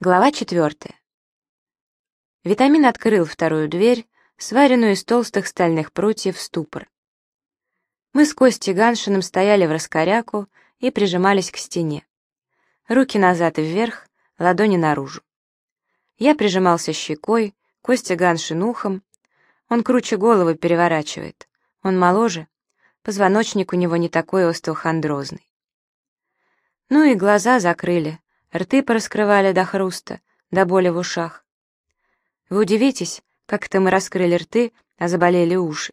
Глава четвертая. Витамин открыл вторую дверь, сваренную из толстых стальных прутьев ступор. Мы с Костей Ганшиным стояли в раскоряку и прижимались к стене. Руки назад и вверх, ладони наружу. Я прижимался щекой, Костя Ганшин ухом. Он круче головы переворачивает. Он моложе, позвоночник у него не такой остеохондрозный. Ну и глаза закрыли, рты пораскрывали до хруста, до боли в ушах. Вы удивитесь, как это мы раскрыли рты, а заболели уши.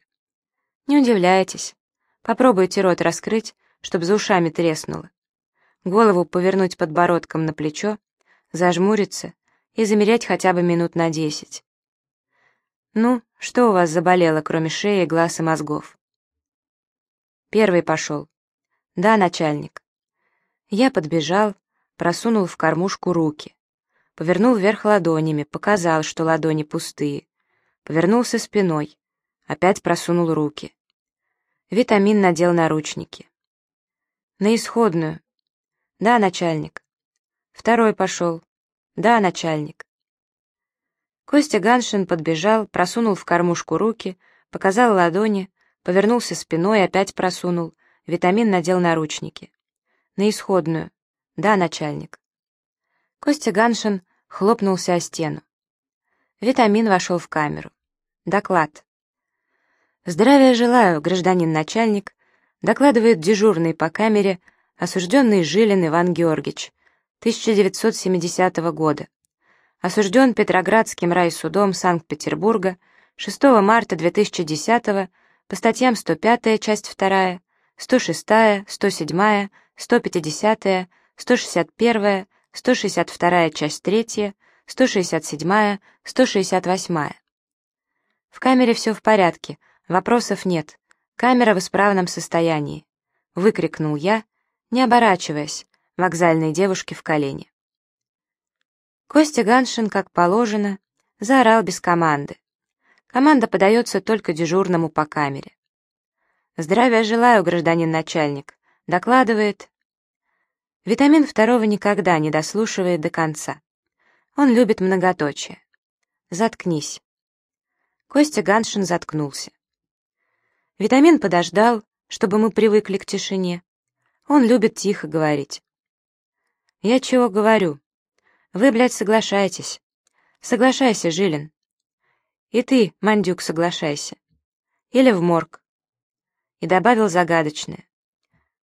Не удивляйтесь. Попробуйте рот раскрыть, чтобы за ушами треснуло. Голову повернуть подбородком на плечо, зажмуриться и замереть хотя бы минут на десять. Ну, что у вас заболело, кроме шеи, глаз и мозгов? Первый пошел. Да, начальник. Я подбежал, просунул в кормушку руки. Повернул вверх ладонями, показал, что ладони пустые. Повернулся спиной, опять просунул руки. Витамин надел наручники. На исходную. Да, начальник. Второй пошел. Да, начальник. Костя Ганшин подбежал, просунул в кормушку руки, показал ладони, повернулся спиной, опять просунул. Витамин надел наручники. На исходную. «Да, начальник». Костя Ганшин хлопнулся о стену. Витамин вошел в камеру. Доклад. «Здравия желаю, гражданин начальник», докладывает дежурный по камере осужденный Жилин Иван Георгиевич, 1970 года. Осужден Петроградским райсудом Санкт-Петербурга 6 марта 2010 по статьям 105, часть 2, 106, 107, 150, 161, 162 часть 3, 167, 168. В камере все в порядке, вопросов нет. Камера в исправном состоянии. Выкрикнул я, не оборачиваясь, вокзальной девушке в колени. Костя Ганшин, как положено, заорал без команды. Команда подается только дежурному по камере. «Здравия желаю, гражданин начальник», — докладывает Витамин второго никогда не дослушивает до конца. Он любит многоточие. Заткнись. Костя Ганшин заткнулся. Витамин подождал, чтобы мы привыкли к тишине. Он любит тихо говорить. Я чего говорю? Вы, блядь, соглашайтесь. Соглашайся, Жилин. И ты, Мандюк, соглашайся. Или в морг. И добавил загадочное.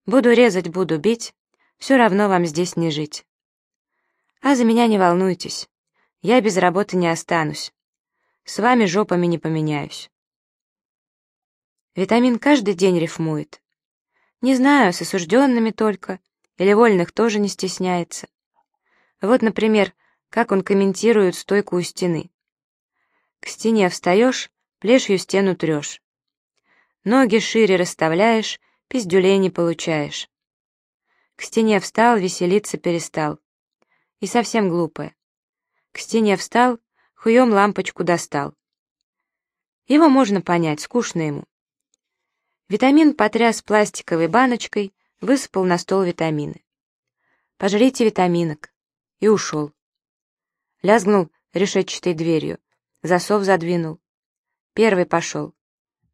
Буду резать, буду бить, все равно вам здесь не жить. А за меня не волнуйтесь. Я без работы не останусь. С вами жопами не поменяюсь. Витамин каждый день рифмует. Не знаю, с осужденными только, или вольных тоже не стесняется. Вот, например, как он комментирует стойку у стены. К стене встаешь, плешью стену трешь. Ноги шире расставляешь, пиздюлей не получаешь. К стене встал, веселиться перестал. И совсем глупое. К стене встал, хуем лампочку достал. Его можно понять, скучно ему. Витамин потряс пластиковой баночкой, высыпал на стол витамины. «Пожрите витаминок». И ушел. Лязгнул решетчатой дверью, засов задвинул. Первый пошел.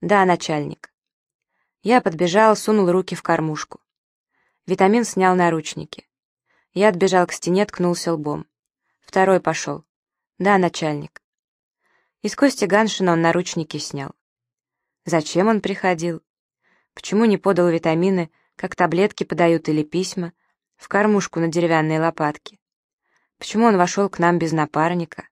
«Да, начальник». Я подбежал, сунул руки в кормушку. Витамин снял наручники. Я отбежал к стене, ткнулся лбом. Второй пошел. Да, начальник. Из Кости Ганшина он наручники снял. Зачем он приходил? Почему не подал витамины, как таблетки подают или письма, в кормушку на деревянной лопатке? Почему он вошел к нам без напарника?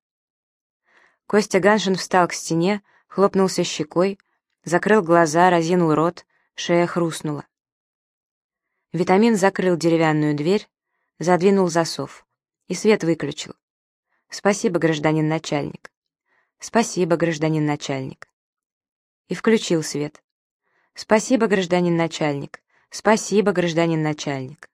Костя Ганшин встал к стене, хлопнулся щекой, закрыл глаза, разинул рот, шея хрустнула. Витамин закрыл деревянную дверь, задвинул засов и свет выключил. «Спасибо, гражданин начальник». «Спасибо, гражданин начальник». И включил свет. «Спасибо, гражданин начальник. Спасибо, гражданин начальник».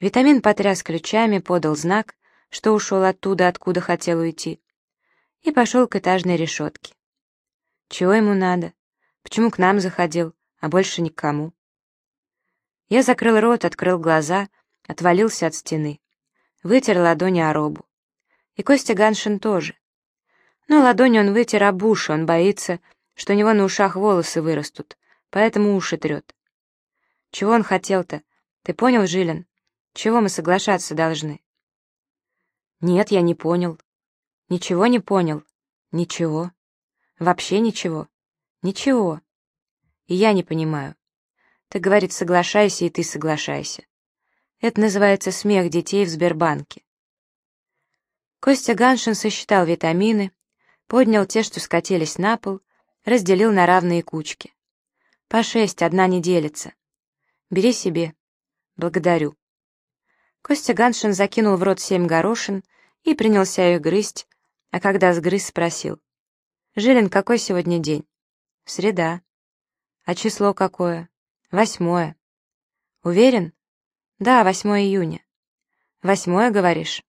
Витамин потряс ключами, подал знак, что ушел оттуда, откуда хотел уйти, и пошел к этажной решетке. Чего ему надо? Почему к нам заходил, а больше никому? Я закрыл рот, открыл глаза, отвалился от стены. Вытер ладони о робу. И Костя Ганшин тоже. Но ладонью он вытер об уши, он боится, что у него на ушах волосы вырастут, поэтому уши трет. Чего он хотел-то? Ты понял, Жилин? Чего мы соглашаться должны? Нет, я не понял. Ничего не понял. Ничего. Вообще ничего. Ничего. И я не понимаю. Ты, говорит, соглашайся, и ты соглашайся. Это называется смех детей в Сбербанке. Костя Ганшин сосчитал витамины, поднял те, что скатились на пол, разделил на равные кучки. По шесть, одна не делится. Бери себе. Благодарю. Костя Ганшин закинул в рот семь горошин и принялся их грызть, а когда сгрыз, спросил. «Жилин, какой сегодня день?» «Среда». «А число какое?» «Восьмое». «Уверен?» «Да, восьмое июня». «Восьмое, говоришь?»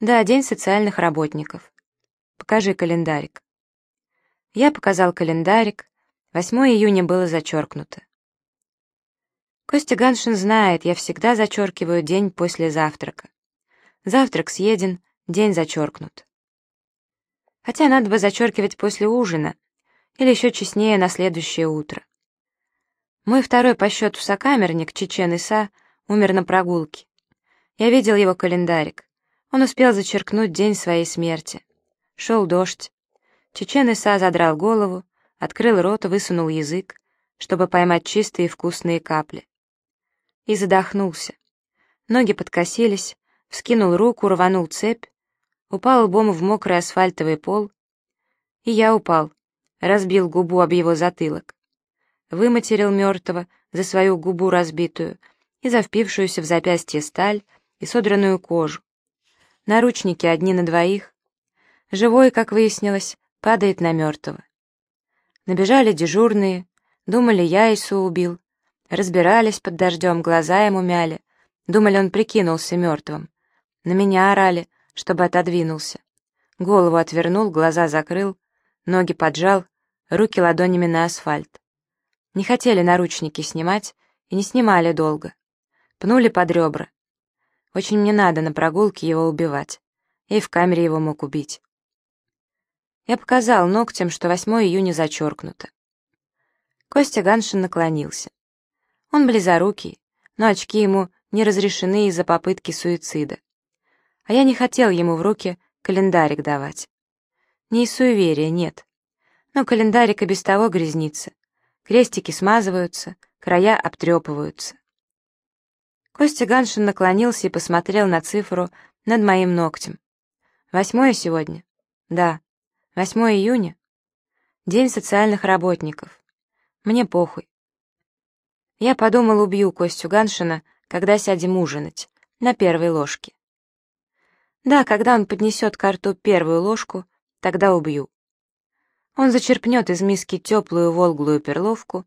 «Да, день социальных работников». «Покажи календарик». Я показал календарик, 8 июня было зачеркнуто. Костя Ганшин знает, я всегда зачеркиваю день после завтрака. Завтрак съеден, день зачеркнут. Хотя надо бы зачеркивать после ужина, или еще честнее на следующее утро. Мой второй по счету сокамерник, Чечен Иса, умер на прогулке. Я видел его календарик. Он успел зачеркнуть день своей смерти. Шел дождь. Чечен Иса задрал голову, открыл рот, высунул язык, чтобы поймать чистые вкусные капли и задохнулся. Ноги подкосились, вскинул руку, рванул цепь, упал лбом в мокрый асфальтовый пол, и я упал, разбил губу об его затылок. Выматерил мертвого за свою губу разбитую и за впившуюся в запястье сталь и содранную кожу. Наручники одни на двоих. Живой, как выяснилось, падает на мертвого. Набежали дежурные, думали, я Ису убил, Разбирались под дождем, глаза ему мяли. Думали, он прикинулся мертвым. На меня орали, чтобы отодвинулся. Голову отвернул, глаза закрыл, ноги поджал, руки ладонями на асфальт. Не хотели наручники снимать и не снимали долго. Пнули под ребра. Очень мне надо на прогулке его убивать. И в камере его мог убить. Я показал ногтем, что 8 июня зачеркнуто. Костя Ганшин наклонился. Он близорукий, но очки ему не разрешены из-за попытки суицида. А я не хотел ему в руки календарик давать. Не из суеверия, нет. Но календарик и без того грязнится. Крестики смазываются, края обтрепываются. Костя Ганшин наклонился и посмотрел на цифру над моим ногтем. «Восьмое сегодня?» «Да». «Восьмое июня?» «День социальных работников». «Мне похуй. Я подумал, убью Костю Ганшина, когда сядем ужинать, на первой ложке. Да, когда он поднесет к рту первую ложку, тогда убью. Он зачерпнет из миски теплую волглую перловку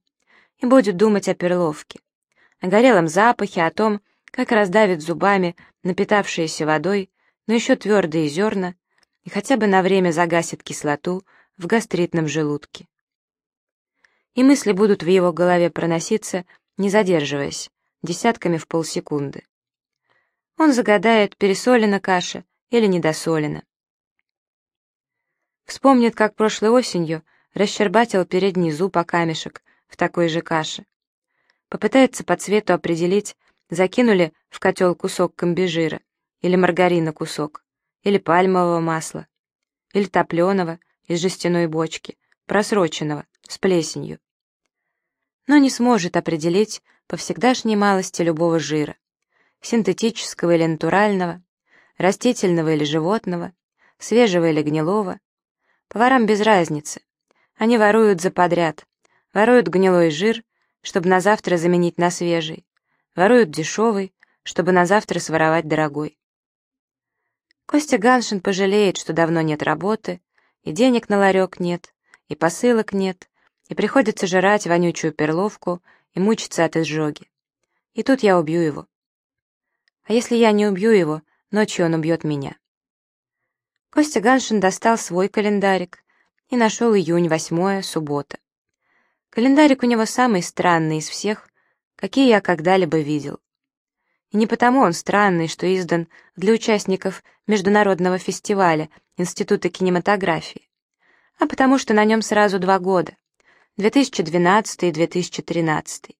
и будет думать о перловке, о горелом запахе, о том, как раздавит зубами напитавшиеся водой, но еще твердые зерна, и хотя бы на время загасит кислоту в гастритном желудке. И мысли будут в его голове проноситься не задерживаясь, десятками в полсекунды. Он загадает, пересолена каша или недосолена. Вспомнит, как прошлой осенью расщербатил передний зуб о камешек в такой же каше. Попытается по цвету определить, закинули в котел кусок комбижира, или маргарина кусок, или пальмового масла, или топленого из жестяной бочки, просроченного, с плесенью но не сможет определить по всегдашней малости любого жира, синтетического или натурального, растительного или животного, свежего или гнилого. Поварам без разницы. Они воруют за подряд, воруют гнилой жир, чтобы на завтра заменить на свежий, воруют дешевый, чтобы на завтра своровать дорогой. Костя Ганшин пожалеет, что давно нет работы, и денег на ларек нет, и посылок нет, и приходится жрать вонючую перловку и мучиться от изжоги. И тут я убью его. А если я не убью его, ночью он убьет меня. Костя Ганшин достал свой календарик и нашел июнь, восьмое, суббота. Календарик у него самый странный из всех, какие я когда-либо видел. И не потому он странный, что издан для участников международного фестиваля Института кинематографии, а потому что на нем сразу два года — 2012 и 2013.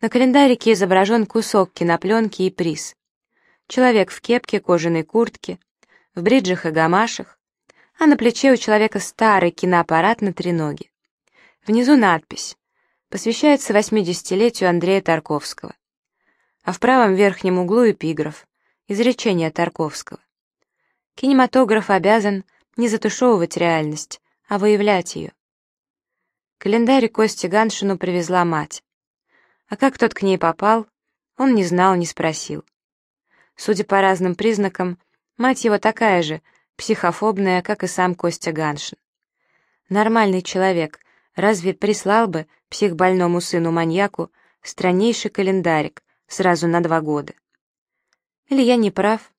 На календарике изображен кусок кинопленки и приз. Человек в кепке, кожаной куртке, в бриджах и гамашах, а на плече у человека старый киноаппарат на треноге. Внизу надпись «Посвящается 80-летию Андрея Тарковского». А в правом верхнем углу эпиграф, изречение Тарковского. Кинематограф обязан не затушевывать реальность, а выявлять ее. Календарь Кости Ганшину привезла мать. А как тот к ней попал, он не знал, не спросил. Судя по разным признакам, мать его такая же, психофобная, как и сам Костя Ганшин. Нормальный человек разве прислал бы психбольному сыну-маньяку страннейший календарик сразу на два года? Или я не прав,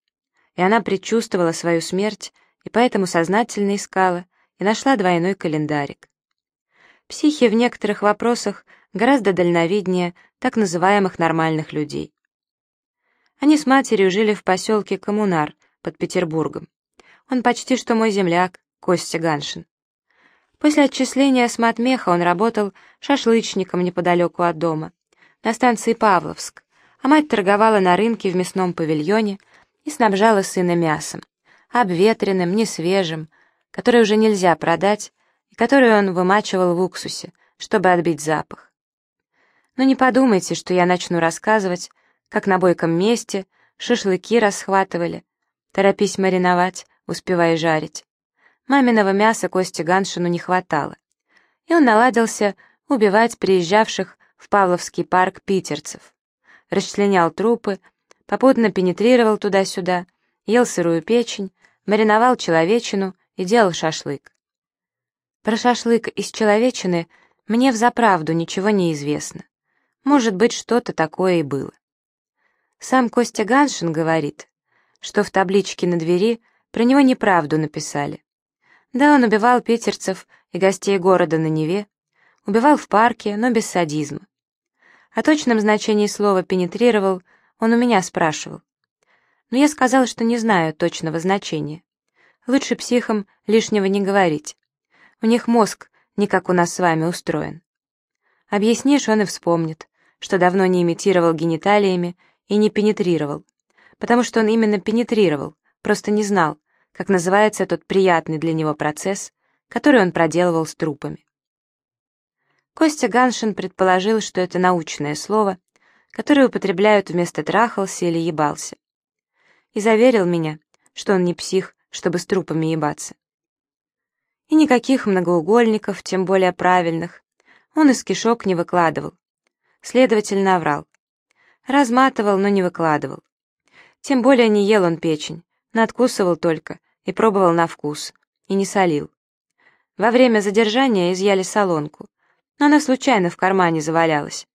и она предчувствовала свою смерть, и поэтому сознательно искала и нашла двойной календарик. Психи в некоторых вопросах гораздо дальновиднее так называемых нормальных людей. Они с матерью жили в поселке Коммунар под Петербургом. Он почти что мой земляк, Костя Ганшин. После отчисления с матмеха он работал шашлычником неподалеку от дома, на станции Павловск, а мать торговала на рынке в мясном павильоне и снабжала сына мясом, обветренным, несвежим, которое уже нельзя продать, и которое он вымачивал в уксусе, чтобы отбить запах. Но не подумайте, что я начну рассказывать, как на бойком месте шашлыки расхватывали. Торопись мариновать, успевая жарить. Маминого мяса Косте Ганшину не хватало. И он наладился убивать приезжавших в Павловский парк питерцев. Расчленял трупы, попутно пенетрировал туда-сюда, ел сырую печень, мариновал человечину и делал шашлык. Про шашлык из человечины мне взаправду ничего не известно. Может быть, что-то такое и было. Сам Костя Ганшин говорит, что в табличке на двери про него неправду написали. Да, он убивал питерцев и гостей города на Неве, убивал в парке, но без садизма. О точном значении слова «пенетрировал» он у меня спрашивал. Но я сказала, что не знаю точного значения. Лучше психам лишнего не говорить. У них мозг не как у нас с вами устроен. Объяснишь, он и вспомнит, что давно не имитировал гениталиями и не пенетрировал, потому что он именно пенетрировал, просто не знал, как называется тот приятный для него процесс, который он проделывал с трупами. Костя Ганшин предположил, что это научное слово, которое употребляют вместо «трахался» или «ебался». И заверил меня, что он не псих, чтобы с трупами ебаться. И никаких многоугольников, тем более правильных, он из кишок не выкладывал. Следовательно, оврал. Разматывал, но не выкладывал. Тем более не ел он печень, надкусывал только и пробовал на вкус, и не солил. Во время задержания изъяли солонку, но она случайно в кармане завалялась.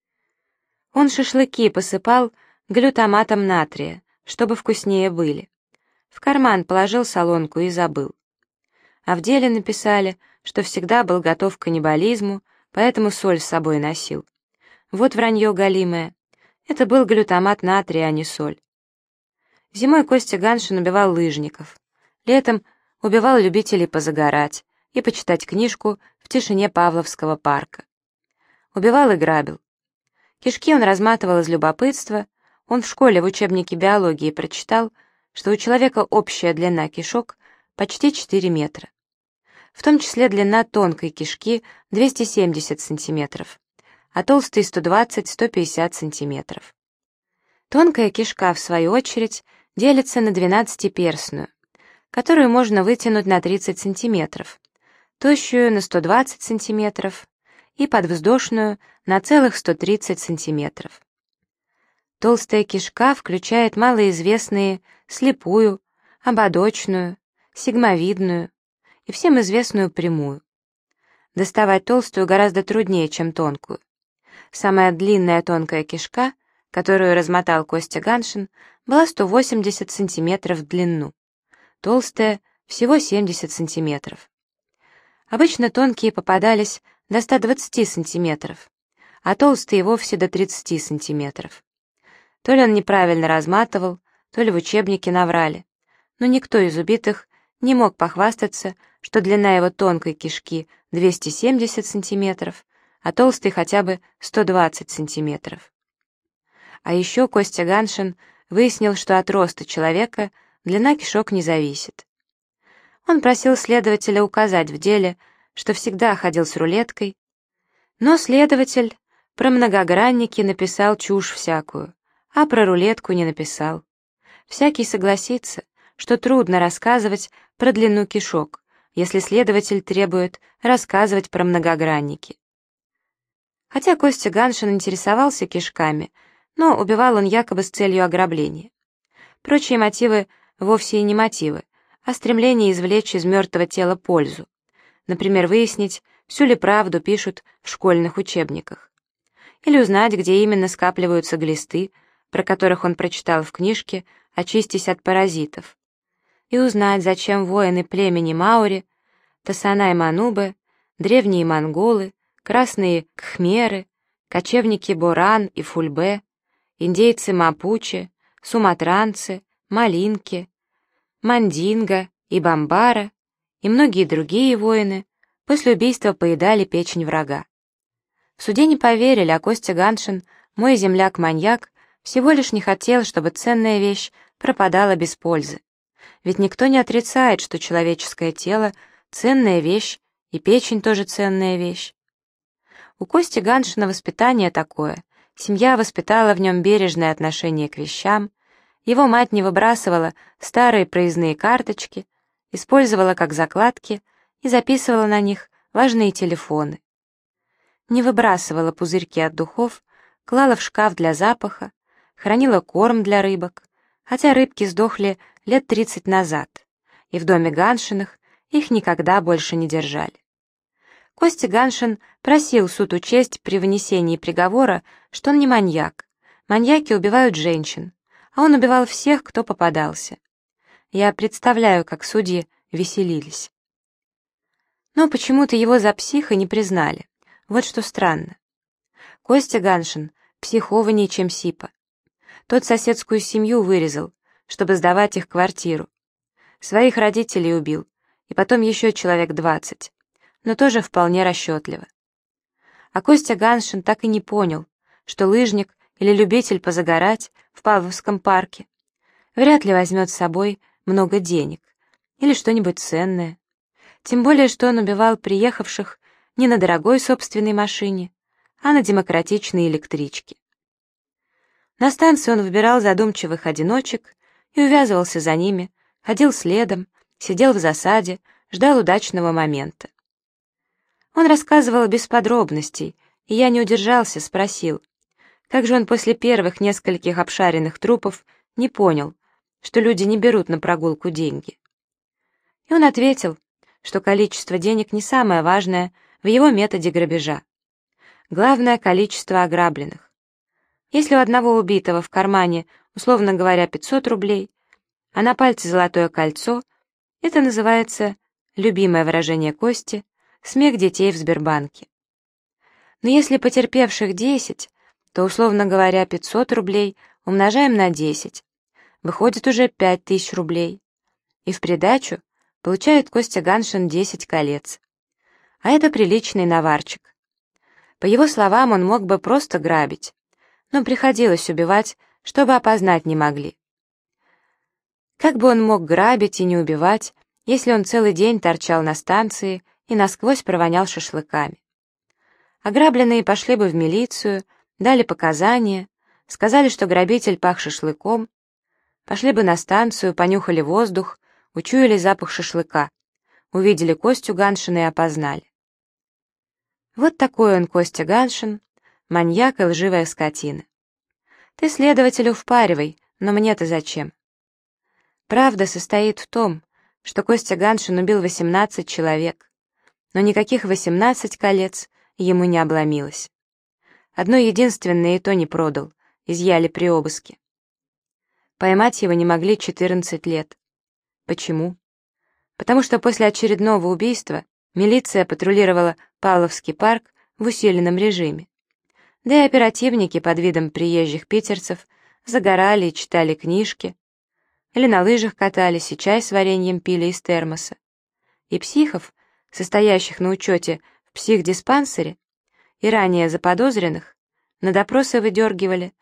Он шашлыки посыпал глютаматом натрия, чтобы вкуснее были. В карман положил солонку и забыл. А в деле написали, что всегда был готов к каннибализму, поэтому соль с собой носил. Вот вранье галимое. Это был глютамат натрия, а не соль. Зимой Костя Ганшин убивал лыжников. Летом убивал любителей позагорать и почитать книжку в тишине Павловского парка. Убивал и грабил. Кишки он разматывал из любопытства, он в школе в учебнике биологии прочитал, что у человека общая длина кишок почти 4 метра. В том числе длина тонкой кишки 270 сантиметров, а толстой 120-150 сантиметров. Тонкая кишка, в свою очередь, делится на двенадцатиперстную, которую можно вытянуть на 30 сантиметров, тощую на 120 сантиметров и подвздошную на целых 130 сантиметров. Толстая кишка включает малоизвестные слепую, ободочную, сигмовидную и всем известную прямую. Доставать толстую гораздо труднее, чем тонкую. Самая длинная тонкая кишка, которую размотал Костя Ганшин, была 180 сантиметров в длину, толстая — всего 70 сантиметров. Обычно тонкие попадались до 120 сантиметров, а толстые вовсе до 30 сантиметров. То ли он неправильно разматывал, то ли в учебнике наврали. Но никто из убитых не мог похвастаться, что длина его тонкой кишки 270 сантиметров, а толстой хотя бы 120 сантиметров. А еще Костя Ганшин выяснил, что от роста человека длина кишок не зависит. Он просил следователя указать в деле, что всегда ходил с рулеткой, но следователь про многогранники написал чушь всякую, а про рулетку не написал. Всякий согласится, что трудно рассказывать про длину кишок, если следователь требует рассказывать про многогранники. Хотя Костя Ганшин интересовался кишками, но убивал он якобы с целью ограбления. Прочие мотивы вовсе и не мотивы, а стремление извлечь из мертвого тела пользу. Например, выяснить, всю ли правду пишут в школьных учебниках. Или узнать, где именно скапливаются глисты, про которых он прочитал в книжке «Очистись от паразитов». И узнать, зачем воины племени Маури, Тасана Манубе, древние монголы, красные кхмеры, кочевники Боран и Фульбе, индейцы Мапуче, суматранцы, малинки, мандинга и бамбара и многие другие воины после убийства поедали печень врага. В суде не поверили, а Костя Ганшин, мой земляк-маньяк, всего лишь не хотел, чтобы ценная вещь пропадала без пользы. Ведь никто не отрицает, что человеческое тело — ценная вещь, и печень тоже ценная вещь. У Кости Ганшина воспитание такое. Семья воспитала в нем бережное отношение к вещам, его мать не выбрасывала старые проездные карточки, использовала как закладки и записывала на них важные телефоны. Не выбрасывала пузырьки от духов, клала в шкаф для запаха, хранила корм для рыбок, хотя рыбки сдохли лет 30 назад, и в доме Ганшиных их никогда больше не держали. Костя Ганшин просил суд учесть при вынесении приговора, что он не маньяк. Маньяки убивают женщин, а он убивал всех, кто попадался. Я представляю, как судьи веселились. Но почему-то его за психа не признали. Вот что странно. Костя Ганшин психованнее, чем Сипа. Тот соседскую семью вырезал, чтобы сдавать их квартиру. Своих родителей убил, и потом еще человек двадцать, но тоже вполне расчетливо. А Костя Ганшин так и не понял, что лыжник или любитель позагорать в Павловском парке вряд ли возьмет с собой много денег или что-нибудь ценное. Тем более, что он убивал приехавших не на дорогой собственной машине, а на демократичной электричке. На станции он выбирал задумчивых одиночек и увязывался за ними, ходил следом, сидел в засаде, ждал удачного момента. Он рассказывал без подробностей, и я не удержался, спросил, как же он после первых нескольких обшаренных трупов не понял, что люди не берут на прогулку деньги. И он ответил, что количество денег не самое важное в его методе грабежа. Главное — количество ограбленных. Если у одного убитого в кармане, условно говоря, 500 рублей, а на пальце золотое кольцо, это называется, любимое выражение Кости, смех детей в Сбербанке. Но если потерпевших 10, то, условно говоря, 500 рублей умножаем на 10, выходит уже 5000 рублей. И в придачу получает Костя Ганшин 10 колец. А это приличный наварчик. По его словам, он мог бы просто грабить, но приходилось убивать, чтобы опознать не могли. Как бы он мог грабить и не убивать, если он целый день торчал на станции и насквозь провонял шашлыками? Ограбленные пошли бы в милицию, дали показания, сказали, что грабитель пах шашлыком, пошли бы на станцию, понюхали воздух, учуяли запах шашлыка, увидели Костю Ганшина и опознали. Вот такой он, Костя Ганшин, маньяк и лживая скотина. Ты следователю впаривай, но мне-то зачем? Правда состоит в том, что Костя Ганшин убил 18 человек, но никаких 18 колец ему не обломилось. Одно единственное и то не продал, изъяли при обыске. Поймать его не могли 14 лет. Почему? Потому что после очередного убийства милиция патрулировала Павловский парк в усиленном режиме. Да и оперативники под видом приезжих питерцев загорали и читали книжки, или на лыжах катались и чай с вареньем пили из термоса. И психов, состоящих на учете в психдиспансере, и ранее заподозренных, на допросы выдергивали,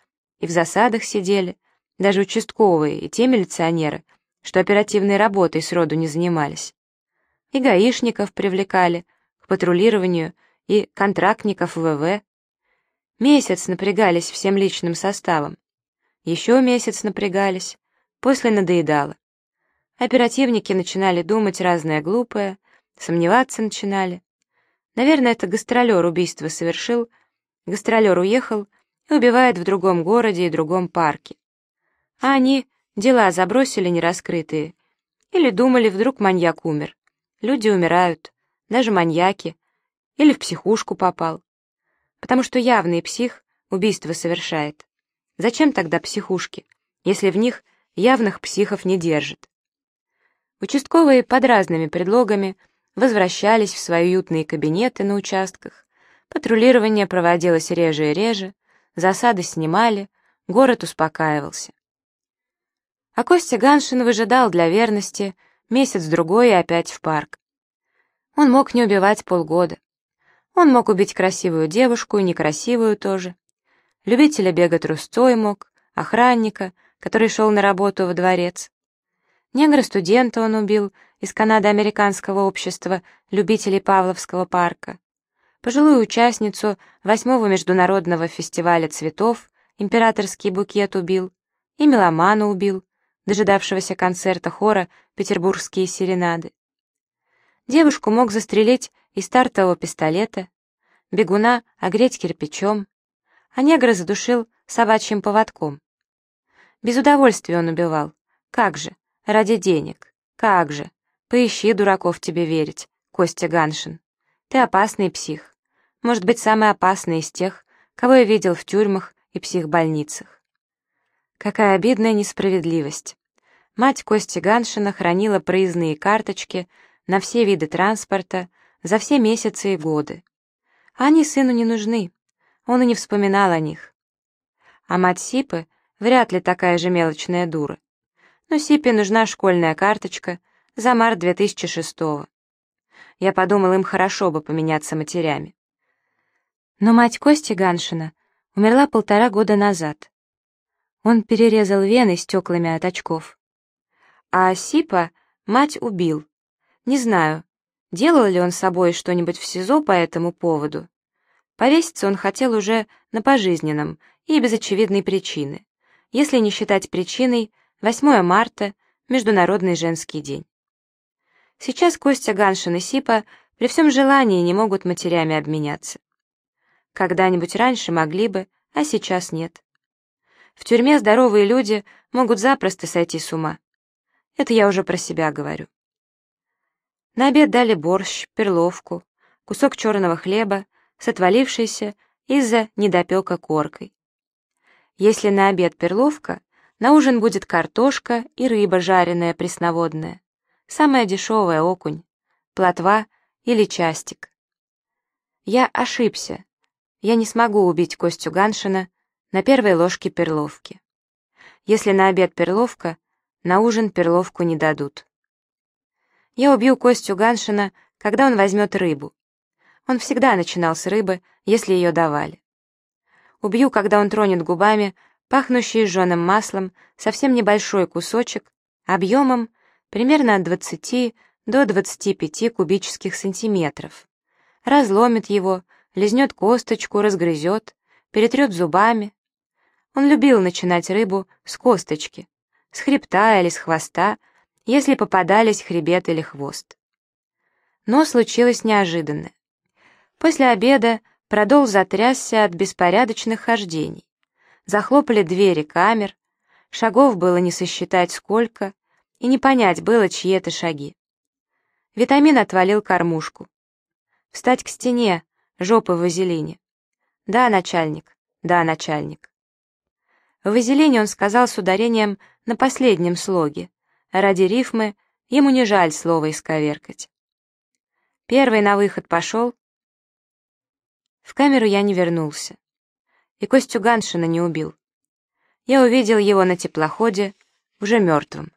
и в засадах сидели, даже участковые и те милиционеры, что оперативной работой сроду не занимались. И гаишников привлекали к патрулированию, и контрактников ВВ. Месяц напрягались всем личным составом. Еще месяц напрягались, после надоедало. Оперативники начинали думать разное глупое, сомневаться начинали. Наверное, это гастролер убийство совершил, гастролер уехал и убивает в другом городе и другом парке. А они дела забросили нераскрытые. Или думали, вдруг маньяк умер. Люди умирают, даже маньяки. Или в психушку попал. Потому что явный псих убийство совершает. Зачем тогда психушки, если в них явных психов не держит? Участковые под разными предлогами возвращались в свои уютные кабинеты на участках, патрулирование проводилось реже и реже, засады снимали, город успокаивался. А Костя Ганшин выжидал для верности месяц-другой и опять в парк. Он мог не убивать полгода. Он мог убить красивую девушку и некрасивую тоже. Любителя бега трусцой мог, охранника, который шел на работу во дворец. Негра-студента он убил из Канадо-американского общества любителей Павловского парка. Пожилую участницу восьмого международного фестиваля цветов императорский букет убил и меломана убил, дожидавшегося концерта хора «Петербургские серенады». Девушку мог застрелить из стартового пистолета, бегуна огреть кирпичом, а негра задушил собачьим поводком. Без удовольствия он убивал. Как же? Ради денег. Как же? Поищи дураков тебе верить, Костя Ганшин. Ты опасный псих. Может быть, самый опасный из тех, кого я видел в тюрьмах и психбольницах. Какая обидная несправедливость. Мать Кости Ганшина хранила проездные карточки на все виды транспорта за все месяцы и годы. А они сыну не нужны, он и не вспоминал о них. А мать Сипы вряд ли такая же мелочная дура. Но Сипе нужна школьная карточка за март 2006 -го. Я подумал, им хорошо бы поменяться матерями. Но мать Кости Ганшина умерла полтора года назад. Он перерезал вены стеклами от очков. А Сипа мать убил. Не знаю, делал ли он с собой что-нибудь в СИЗО по этому поводу. Повеситься он хотел уже на пожизненном и без очевидной причины, если не считать причиной 8 марта, Международный женский день. Сейчас Костя Ганшин и Сипа при всем желании не могут матерями обменяться. Когда-нибудь раньше могли бы, а сейчас нет. В тюрьме здоровые люди могут запросто сойти с ума. Это я уже про себя говорю. На обед дали борщ, перловку, кусок черного хлеба с отвалившейся из-за недопека коркой. Если на обед перловка, на ужин будет картошка и рыба жареная пресноводная. Самая дешевая окунь, плотва или частик. Я ошибся. Я не смогу убить Костю Ганшина на первой ложке перловки. Если на обед перловка, на ужин перловку не дадут. Я убью Костю Ганшина, когда он возьмет рыбу. Он всегда начинал с рыбы, если ее давали. Убью, когда он тронет губами пахнущий жженым маслом совсем небольшой кусочек объемом примерно от 20 до 25 кубических сантиметров. Разломит его, лизнет косточку, разгрызет, перетрет зубами. Он любил начинать рыбу с косточки, с хребта или с хвоста, если попадались хребет или хвост. Но случилось неожиданное. После обеда продол затрясся от беспорядочных хождений. Захлопали двери камер, шагов было не сосчитать сколько, и не понять было, чьи это шаги. Витамин отвалил кормушку. Встать к стене, жопы в вазелине. Да, начальник, да, начальник. В вазелине он сказал с ударением на последнем слоге. Ради рифмы ему не жаль слово исковеркать. Первый на выход пошел. В камеру я не вернулся. И Костю Ганшина не убил. я увидел его на теплоходе, уже мертвым.